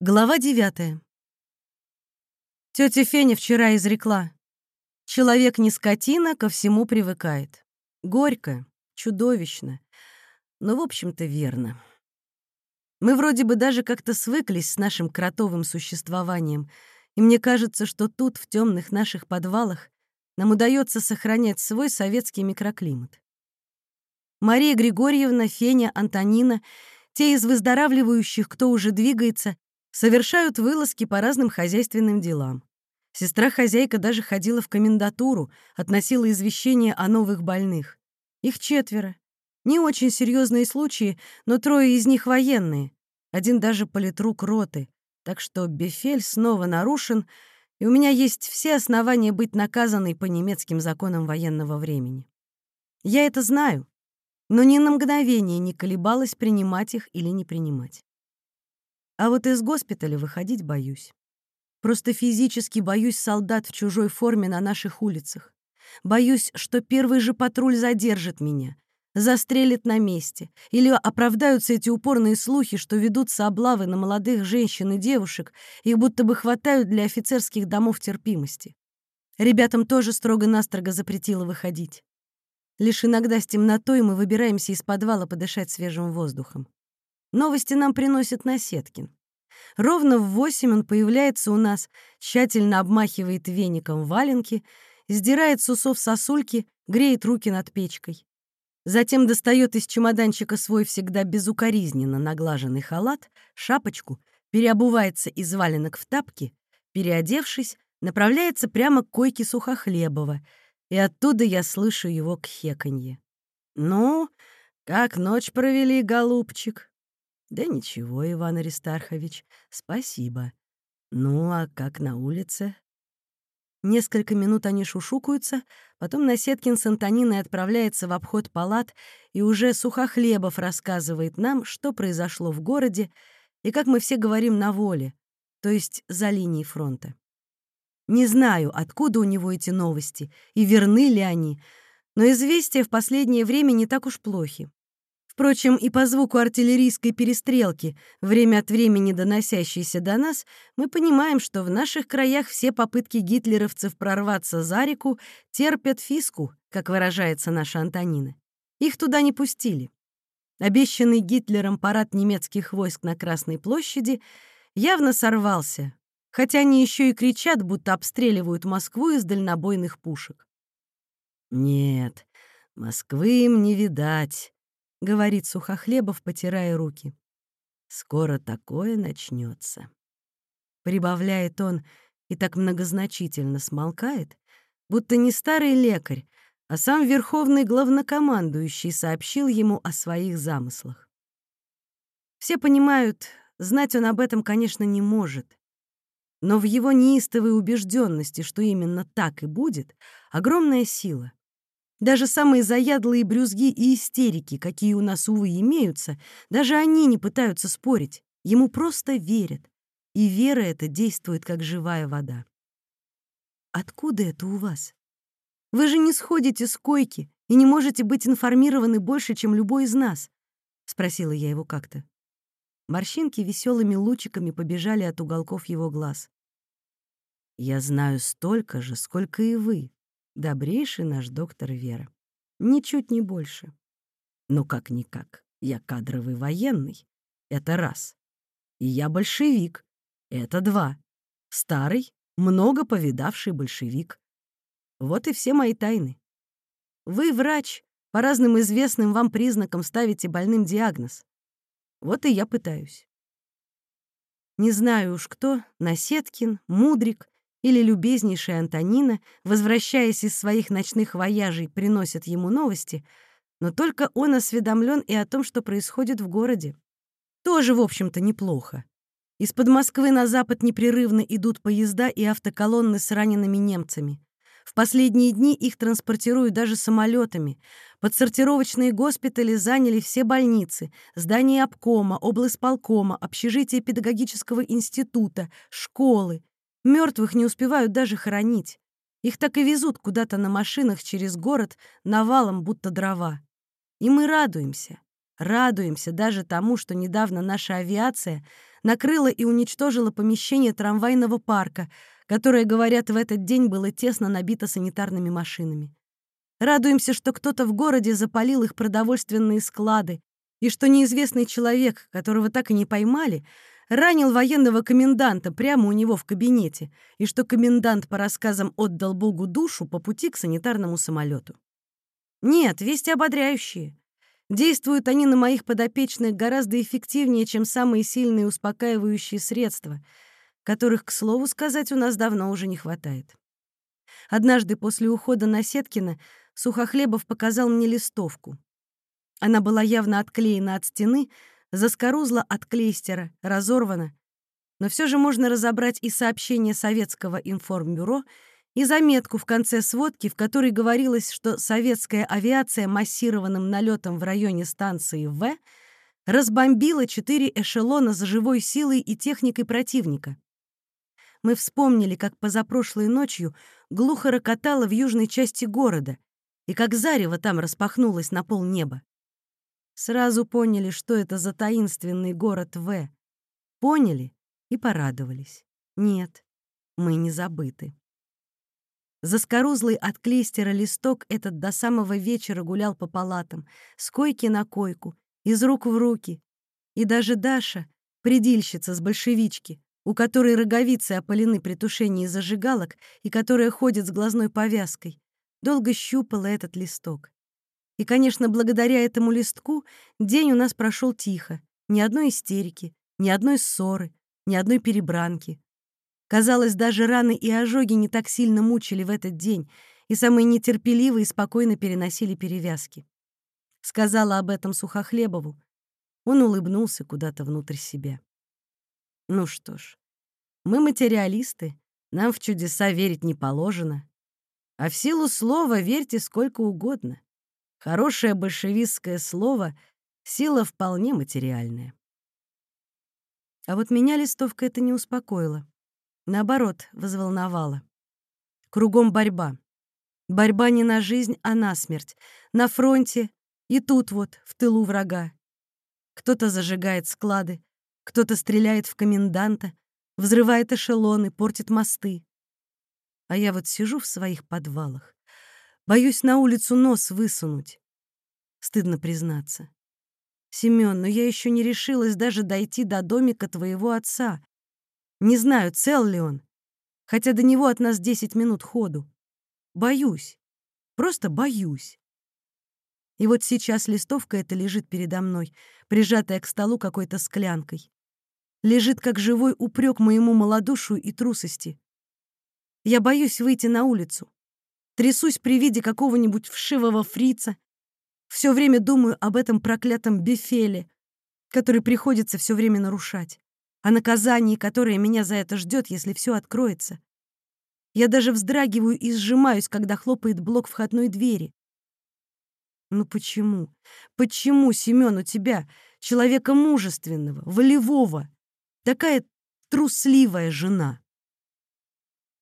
Глава девятая. Тетя Феня вчера изрекла. Человек не скотина, ко всему привыкает. Горько, чудовищно, но, в общем-то, верно. Мы вроде бы даже как-то свыклись с нашим кротовым существованием, и мне кажется, что тут, в темных наших подвалах, нам удается сохранять свой советский микроклимат. Мария Григорьевна, Феня, Антонина — те из выздоравливающих, кто уже двигается, совершают вылазки по разным хозяйственным делам. Сестра-хозяйка даже ходила в комендатуру, относила извещения о новых больных. Их четверо. Не очень серьезные случаи, но трое из них военные. Один даже политрук роты. Так что Бефель снова нарушен, и у меня есть все основания быть наказанной по немецким законам военного времени. Я это знаю, но ни на мгновение не колебалась принимать их или не принимать. А вот из госпиталя выходить боюсь. Просто физически боюсь солдат в чужой форме на наших улицах. Боюсь, что первый же патруль задержит меня, застрелит на месте, или оправдаются эти упорные слухи, что ведутся облавы на молодых женщин и девушек, их будто бы хватают для офицерских домов терпимости. Ребятам тоже строго-настрого запретило выходить. Лишь иногда с темнотой мы выбираемся из подвала подышать свежим воздухом. Новости нам приносит Насеткин. Ровно в восемь он появляется у нас, тщательно обмахивает веником валенки, сдирает с усов сосульки, греет руки над печкой. Затем достает из чемоданчика свой всегда безукоризненно наглаженный халат, шапочку, переобувается из валенок в тапки, переодевшись, направляется прямо к койке Сухохлебова, и оттуда я слышу его кхеканье. «Ну, как ночь провели, голубчик?» Да ничего, Иван Аристархович, спасибо. Ну, а как на улице? Несколько минут они шушукаются, потом Насеткин с Антониной отправляется в обход палат, и уже Сухохлебов рассказывает нам, что произошло в городе и как мы все говорим на воле, то есть за линией фронта. Не знаю, откуда у него эти новости и верны ли они, но известия в последнее время не так уж плохи. Впрочем, и по звуку артиллерийской перестрелки, время от времени доносящейся до нас, мы понимаем, что в наших краях все попытки гитлеровцев прорваться за реку терпят фиску, как выражается наша Антонина. Их туда не пустили. Обещанный Гитлером парад немецких войск на Красной площади явно сорвался, хотя они еще и кричат, будто обстреливают Москву из дальнобойных пушек. Нет, Москвы им не видать. — говорит Сухохлебов, потирая руки. «Скоро такое начнется. Прибавляет он и так многозначительно смолкает, будто не старый лекарь, а сам верховный главнокомандующий сообщил ему о своих замыслах. Все понимают, знать он об этом, конечно, не может. Но в его неистовой убежденности, что именно так и будет, огромная сила. Даже самые заядлые брюзги и истерики, какие у нас, увы, имеются, даже они не пытаются спорить. Ему просто верят. И вера эта действует, как живая вода. Откуда это у вас? Вы же не сходите с койки и не можете быть информированы больше, чем любой из нас, спросила я его как-то. Морщинки веселыми лучиками побежали от уголков его глаз. Я знаю столько же, сколько и вы, Добрейший наш доктор Вера. Ничуть не больше. Но как-никак, я кадровый военный. Это раз. И я большевик. Это два. Старый, много повидавший большевик. Вот и все мои тайны. Вы, врач, по разным известным вам признакам ставите больным диагноз. Вот и я пытаюсь. Не знаю уж кто, Насеткин, Мудрик или любезнейшая Антонина, возвращаясь из своих ночных вояжей, приносят ему новости, но только он осведомлен и о том, что происходит в городе. Тоже, в общем-то, неплохо. Из-под Москвы на запад непрерывно идут поезда и автоколонны с ранеными немцами. В последние дни их транспортируют даже самолетами. Подсортировочные госпитали заняли все больницы, здания обкома, облсполкома, общежития педагогического института, школы, Мертвых не успевают даже хоронить. Их так и везут куда-то на машинах через город навалом, будто дрова. И мы радуемся. Радуемся даже тому, что недавно наша авиация накрыла и уничтожила помещение трамвайного парка, которое, говорят, в этот день было тесно набито санитарными машинами. Радуемся, что кто-то в городе запалил их продовольственные склады, и что неизвестный человек, которого так и не поймали, ранил военного коменданта прямо у него в кабинете, и что комендант, по рассказам, отдал Богу душу по пути к санитарному самолету. Нет, вести ободряющие. Действуют они на моих подопечных гораздо эффективнее, чем самые сильные успокаивающие средства, которых, к слову сказать, у нас давно уже не хватает. Однажды после ухода на Сеткина Сухохлебов показал мне листовку. Она была явно отклеена от стены, заскорузла от клейстера, разорвана. Но все же можно разобрать и сообщение Советского информбюро, и заметку в конце сводки, в которой говорилось, что советская авиация массированным налетом в районе станции В разбомбила четыре эшелона с живой силой и техникой противника. Мы вспомнили, как позапрошлой ночью глухо рокотало в южной части города, и как зарево там распахнулось на полнеба. Сразу поняли, что это за таинственный город В. Поняли и порадовались. Нет, мы не забыты. Заскорузлый от клейстера листок этот до самого вечера гулял по палатам, с койки на койку, из рук в руки. И даже Даша, предильщица с большевички, у которой роговицы опалены при тушении зажигалок и которая ходит с глазной повязкой, долго щупала этот листок. И, конечно, благодаря этому листку день у нас прошел тихо. Ни одной истерики, ни одной ссоры, ни одной перебранки. Казалось, даже раны и ожоги не так сильно мучили в этот день, и самые нетерпеливые спокойно переносили перевязки. Сказала об этом Сухохлебову. Он улыбнулся куда-то внутрь себя. Ну что ж, мы материалисты, нам в чудеса верить не положено. А в силу слова верьте сколько угодно. Хорошее большевистское слово — сила вполне материальная. А вот меня листовка это не успокоила. Наоборот, взволновала. Кругом борьба. Борьба не на жизнь, а на смерть. На фронте и тут вот, в тылу врага. Кто-то зажигает склады, кто-то стреляет в коменданта, взрывает эшелоны, портит мосты. А я вот сижу в своих подвалах, боюсь на улицу нос высунуть. Стыдно признаться. Семён, но я еще не решилась даже дойти до домика твоего отца. Не знаю, цел ли он, хотя до него от нас десять минут ходу. Боюсь, просто боюсь. И вот сейчас листовка эта лежит передо мной, прижатая к столу какой-то склянкой. Лежит как живой упрек моему малодушию и трусости. Я боюсь выйти на улицу. Трясусь при виде какого-нибудь вшивого фрица. Все время думаю об этом проклятом бифеле, который приходится все время нарушать, о наказании, которое меня за это ждет, если все откроется. Я даже вздрагиваю и сжимаюсь, когда хлопает блок входной двери. Ну почему? Почему, Семен, у тебя, человека мужественного, волевого, такая трусливая жена?